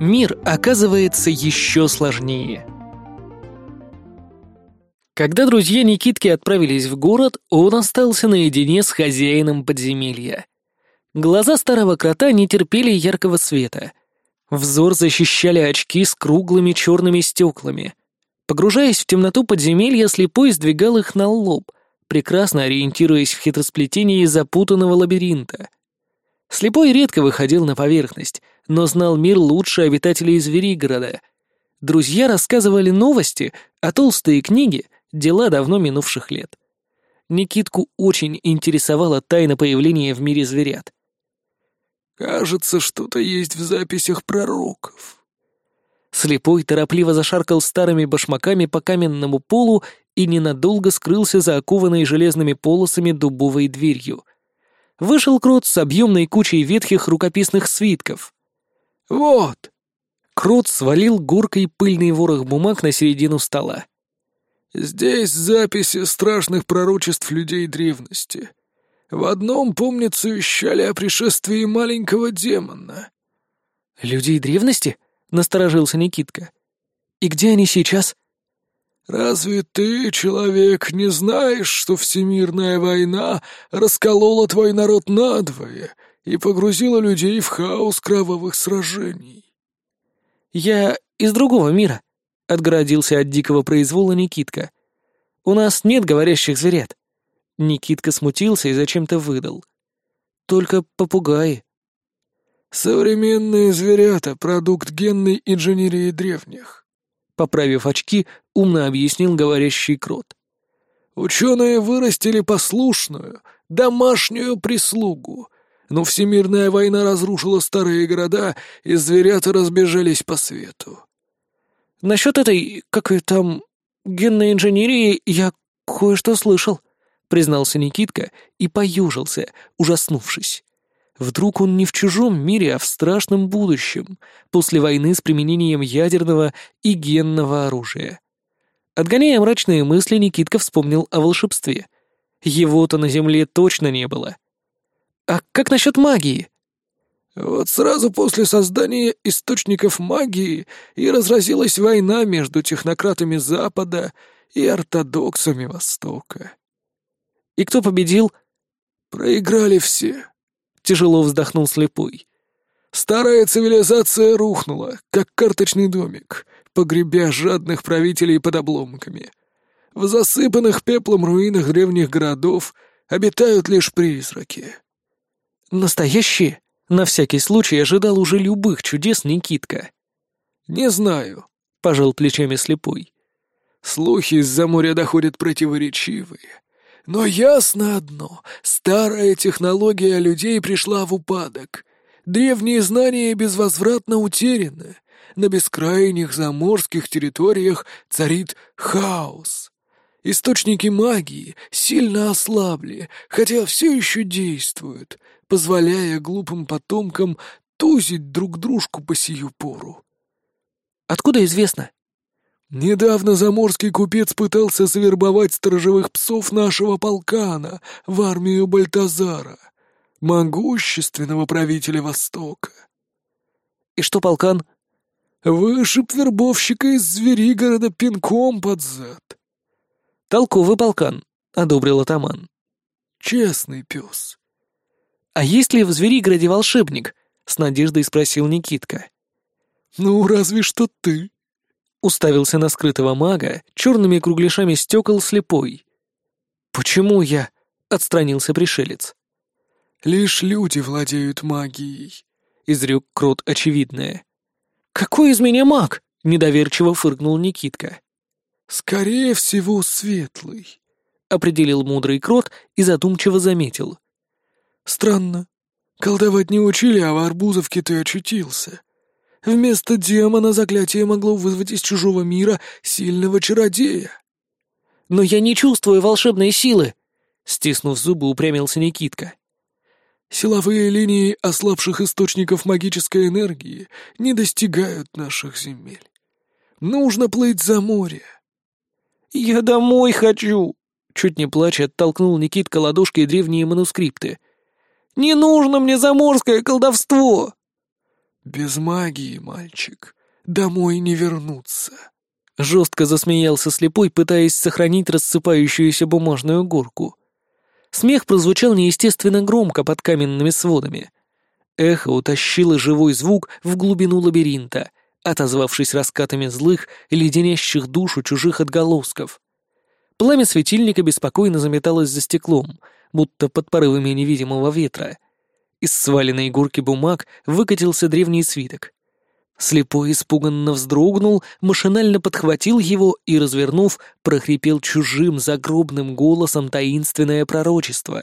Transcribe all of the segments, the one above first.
мир оказывается еще сложнее. Когда друзья Никитки отправились в город, он остался наедине с хозяином подземелья. Глаза старого крота не терпели яркого света. Взор защищали очки с круглыми черными стеклами. Погружаясь в темноту подземелья, слепой сдвигал их на лоб, прекрасно ориентируясь в хитросплетении запутанного лабиринта. Слепой редко выходил на поверхность, но знал мир лучше обитателей Зверигорода. Друзья рассказывали новости, а толстые книги — дела давно минувших лет. Никитку очень интересовала тайна появления в мире зверят. «Кажется, что-то есть в записях пророков». Слепой торопливо зашаркал старыми башмаками по каменному полу и ненадолго скрылся за окованной железными полосами дубовой дверью. Вышел Крот с объемной кучей ветхих рукописных свитков. «Вот!» Крот свалил горкой пыльный ворох бумаг на середину стола. «Здесь записи страшных пророчеств людей древности. В одном, помнится, вещали о пришествии маленького демона». «Людей древности?» — насторожился Никитка. «И где они сейчас?» «Разве ты, человек, не знаешь, что всемирная война расколола твой народ надвое и погрузила людей в хаос кровавых сражений?» «Я из другого мира», — отгородился от дикого произвола Никитка. «У нас нет говорящих зверят». Никитка смутился и зачем-то выдал. «Только попугаи». «Современные зверята — продукт генной инженерии древних. Поправив очки, умно объяснил говорящий крот. «Ученые вырастили послушную, домашнюю прислугу, но всемирная война разрушила старые города, и зверята разбежались по свету». «Насчет этой, как и там, генной инженерии я кое-что слышал», признался Никитка и поюжился, ужаснувшись. Вдруг он не в чужом мире, а в страшном будущем, после войны с применением ядерного и генного оружия. Отгоняя мрачные мысли, Никитка вспомнил о волшебстве. Его-то на Земле точно не было. А как насчет магии? Вот сразу после создания источников магии и разразилась война между технократами Запада и ортодоксами Востока. И кто победил? Проиграли все. Тяжело вздохнул слепой. Старая цивилизация рухнула, как карточный домик, погребя жадных правителей под обломками. В засыпанных пеплом руинах древних городов обитают лишь призраки. Настоящие? На всякий случай ожидал уже любых чудес Никитка. «Не знаю», — пожал плечами слепой. «Слухи из-за моря доходят противоречивые. Но ясно одно — старая технология людей пришла в упадок. Древние знания безвозвратно утеряны. На бескрайних заморских территориях царит хаос. Источники магии сильно ослабли, хотя все еще действуют, позволяя глупым потомкам тузить друг дружку по сию пору. «Откуда известно?» Недавно заморский купец пытался завербовать сторожевых псов нашего полкана в армию Бальтазара, могущественного правителя Востока. И что полкан? Вышиб вербовщика из Зверигорода пинком под зад. Толковый полкан, — одобрил атаман. Честный пес. А есть ли в Зверигороде волшебник? — с надеждой спросил Никитка. Ну, разве что ты, Уставился на скрытого мага, черными кругляшами стекол слепой. «Почему я?» — отстранился пришелец. «Лишь люди владеют магией», — изрек Крот очевидное. «Какой из меня маг?» — недоверчиво фыркнул Никитка. «Скорее всего, светлый», — определил мудрый Крот и задумчиво заметил. «Странно. Колдовать не учили, а в Арбузовке ты очутился. Вместо демона заклятие могло вызвать из чужого мира сильного чародея. «Но я не чувствую волшебной силы!» Стиснув зубы, упрямился Никитка. «Силовые линии ослабших источников магической энергии не достигают наших земель. Нужно плыть за море». «Я домой хочу!» Чуть не плача оттолкнул Никитка ладошкой древние манускрипты. «Не нужно мне заморское колдовство!» Без магии, мальчик, домой не вернуться. Жестко засмеялся слепой, пытаясь сохранить рассыпающуюся бумажную горку. Смех прозвучал неестественно громко под каменными сводами. Эхо утащило живой звук в глубину лабиринта, отозвавшись раскатами злых, леденящих душу чужих отголосков. Пламя светильника беспокойно заметалось за стеклом, будто под порывами невидимого ветра. Из сваленной горки бумаг выкатился древний свиток. Слепой испуганно вздрогнул, машинально подхватил его и, развернув, прохрипел чужим загробным голосом таинственное пророчество.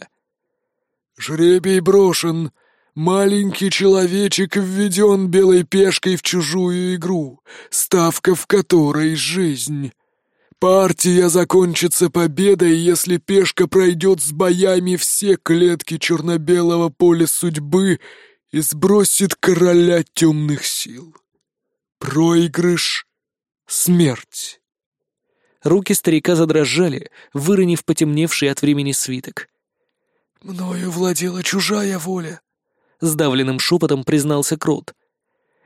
«Жребий брошен. Маленький человечек введен белой пешкой в чужую игру, ставка в которой — жизнь. Партия закончится победой, если пешка пройдет с боями все клетки черно-белого поля судьбы и сбросит короля темных сил. Проигрыш — смерть. Руки старика задрожали, выронив потемневший от времени свиток. «Мною владела чужая воля», — сдавленным шепотом признался Крот.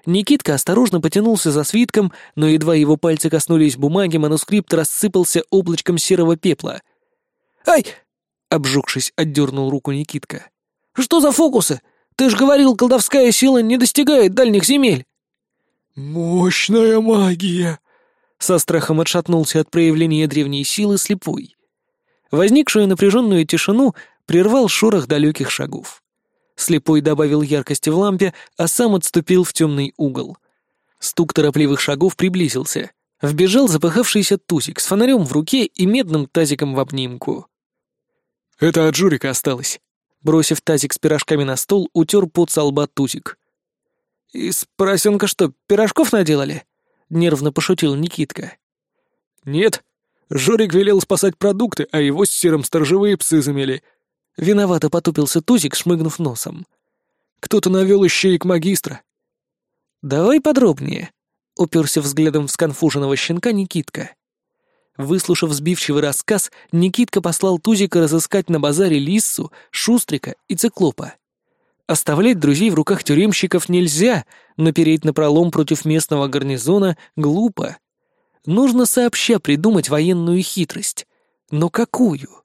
Никитка осторожно потянулся за свитком, но едва его пальцы коснулись бумаги, манускрипт рассыпался облачком серого пепла. «Ай!» — обжегшись, отдернул руку Никитка. «Что за фокусы? Ты ж говорил, колдовская сила не достигает дальних земель!» «Мощная магия!» Со страхом отшатнулся от проявления древней силы слепой. Возникшую напряженную тишину прервал шорох далеких шагов. Слепой добавил яркости в лампе, а сам отступил в темный угол. Стук торопливых шагов приблизился. Вбежал запыхавшийся Тузик с фонарем в руке и медным тазиком в обнимку. «Это от Журика осталось». Бросив тазик с пирожками на стол, утер пот со лба Тузик. «Из поросенка что, пирожков наделали?» — нервно пошутил Никитка. «Нет. Жорик велел спасать продукты, а его с серым сторожевые псы замели». Виновато потупился Тузик, шмыгнув носом. «Кто-то навел ищеек магистра». «Давай подробнее», — уперся взглядом в сконфуженного щенка Никитка. Выслушав сбивчивый рассказ, Никитка послал Тузика разыскать на базаре Лиссу, Шустрика и Циклопа. Оставлять друзей в руках тюремщиков нельзя, но переть напролом против местного гарнизона глупо. Нужно сообща придумать военную хитрость. Но какую?